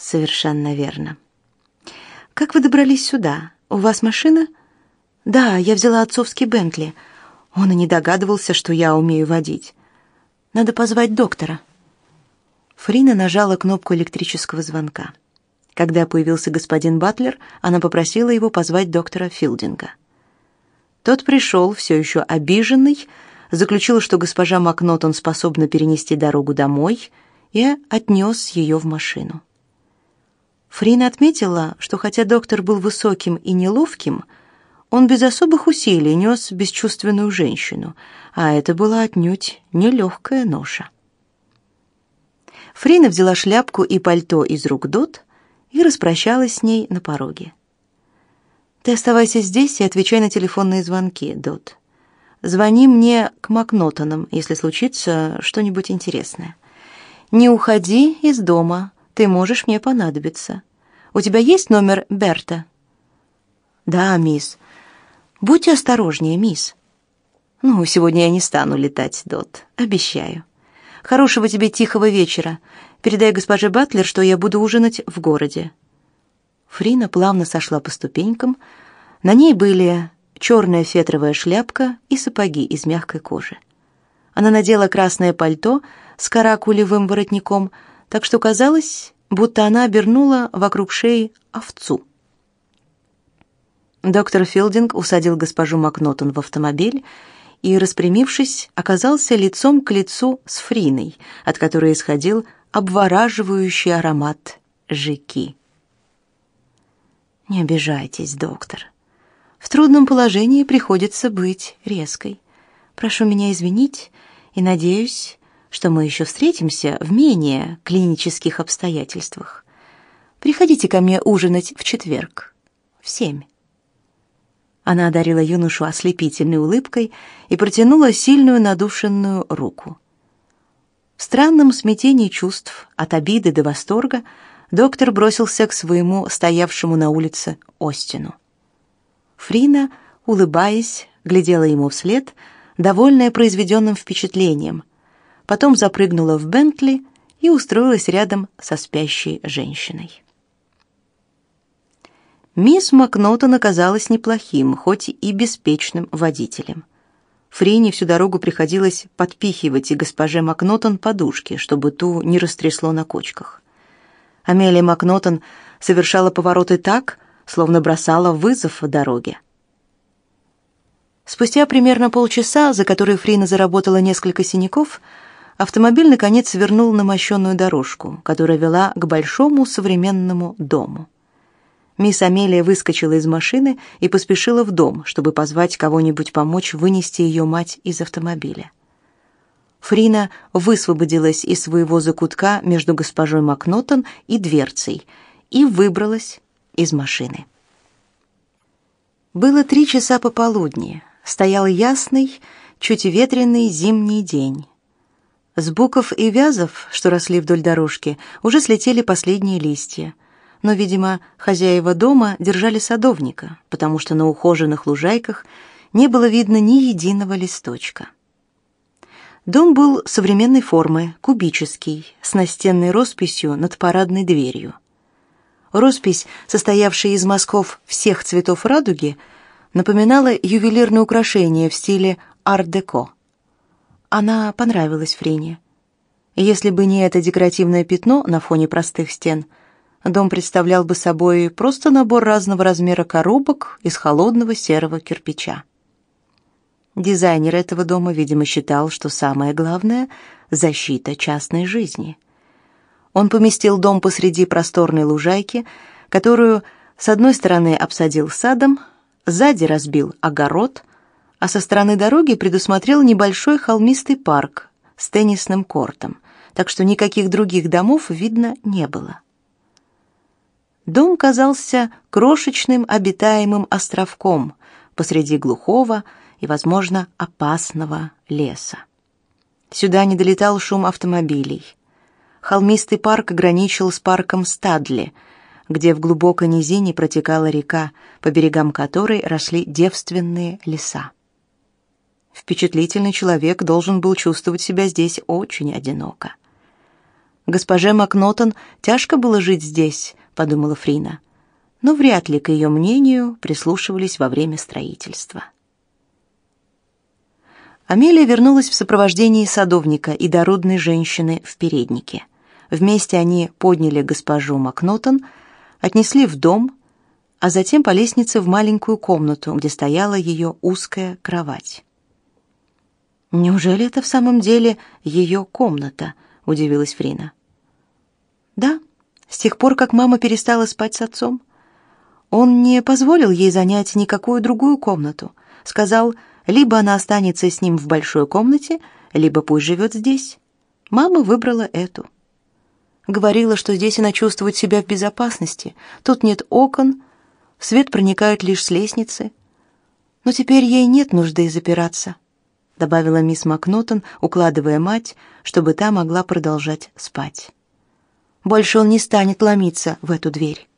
совершенно верно. Как вы добрались сюда? У вас машина? Да, я взяла отцовский Бентли. Он и не догадывался, что я умею водить. Надо позвать доктора. Фрина нажала кнопку электрического звонка. Когда появился господин Батлер, она попросила его позвать доктора Филдинга. Тот пришел, все еще обиженный, заключил, что госпожа Макнотон способна перенести дорогу домой, и отнес ее в машину. Фрина отметила, что хотя доктор был высоким и неловким, он без особых усилий нес бесчувственную женщину, а это была отнюдь нелегкая ноша. Фрина взяла шляпку и пальто из рук Дот и распрощалась с ней на пороге. «Ты оставайся здесь и отвечай на телефонные звонки, Дот. Звони мне к Макнотонам, если случится что-нибудь интересное. Не уходи из дома, ты можешь мне понадобиться. У тебя есть номер Берта?» «Да, мисс. Будьте осторожнее, мисс». «Ну, сегодня я не стану летать, Дот, обещаю». Хорошего тебе тихого вечера. Передай госпоже Батлер, что я буду ужинать в городе». Фрина плавно сошла по ступенькам. На ней были черная фетровая шляпка и сапоги из мягкой кожи. Она надела красное пальто с каракулевым воротником, так что казалось, будто она обернула вокруг шеи овцу. Доктор Филдинг усадил госпожу Макнотон в автомобиль и, распрямившись, оказался лицом к лицу с Фриной, от которой исходил обвораживающий аромат жики. «Не обижайтесь, доктор. В трудном положении приходится быть резкой. Прошу меня извинить и надеюсь, что мы еще встретимся в менее клинических обстоятельствах. Приходите ко мне ужинать в четверг в семь». Она одарила юношу ослепительной улыбкой и протянула сильную надушенную руку. В странном смятении чувств, от обиды до восторга, доктор бросился к своему стоявшему на улице Остину. Фрина, улыбаясь, глядела ему вслед, довольная произведенным впечатлением. Потом запрыгнула в Бентли и устроилась рядом со спящей женщиной. Мисс Макнотон оказалась неплохим, хоть и беспечным водителем. Фрине всю дорогу приходилось подпихивать и госпоже Макнотон подушки, чтобы ту не растрясло на кочках. Амелия Макнотон совершала повороты так, словно бросала вызов в дороге. Спустя примерно полчаса, за которые Фрина заработала несколько синяков, автомобиль наконец свернул на мощенную дорожку, которая вела к большому современному дому. Мисс Амелия выскочила из машины и поспешила в дом, чтобы позвать кого-нибудь помочь вынести ее мать из автомобиля. Фрина высвободилась из своего закутка между госпожой Макнотон и дверцей и выбралась из машины. Было три часа пополудни. Стоял ясный, чуть ветреный зимний день. С буков и вязов, что росли вдоль дорожки, уже слетели последние листья но, видимо, хозяева дома держали садовника, потому что на ухоженных лужайках не было видно ни единого листочка. Дом был современной формы, кубический, с настенной росписью над парадной дверью. Роспись, состоявшая из мазков всех цветов радуги, напоминала ювелирное украшение в стиле ар-деко. Она понравилась Фрине. Если бы не это декоративное пятно на фоне простых стен – Дом представлял бы собой просто набор разного размера коробок из холодного серого кирпича. Дизайнер этого дома, видимо, считал, что самое главное — защита частной жизни. Он поместил дом посреди просторной лужайки, которую с одной стороны обсадил садом, сзади разбил огород, а со стороны дороги предусмотрел небольшой холмистый парк с теннисным кортом, так что никаких других домов видно не было. Дом казался крошечным обитаемым островком посреди глухого и, возможно, опасного леса. Сюда не долетал шум автомобилей. Холмистый парк граничил с парком Стадли, где в глубокой низине протекала река, по берегам которой росли девственные леса. Впечатлительный человек должен был чувствовать себя здесь очень одиноко. Госпоже Макнотон тяжко было жить здесь, подумала Фрина. Но вряд ли к ее мнению прислушивались во время строительства. Амелия вернулась в сопровождении садовника и дородной женщины в переднике. Вместе они подняли госпожу Макнотон, отнесли в дом, а затем по лестнице в маленькую комнату, где стояла ее узкая кровать. Неужели это в самом деле ее комната? удивилась Фрина. Да, с тех пор, как мама перестала спать с отцом, он не позволил ей занять никакую другую комнату. Сказал, либо она останется с ним в большой комнате, либо пусть живет здесь. Мама выбрала эту. Говорила, что здесь она чувствует себя в безопасности. Тут нет окон, свет проникает лишь с лестницы. Но теперь ей нет нужды запираться, добавила мисс Макнотон, укладывая мать, чтобы та могла продолжать спать. Больше он не станет ломиться в эту дверь.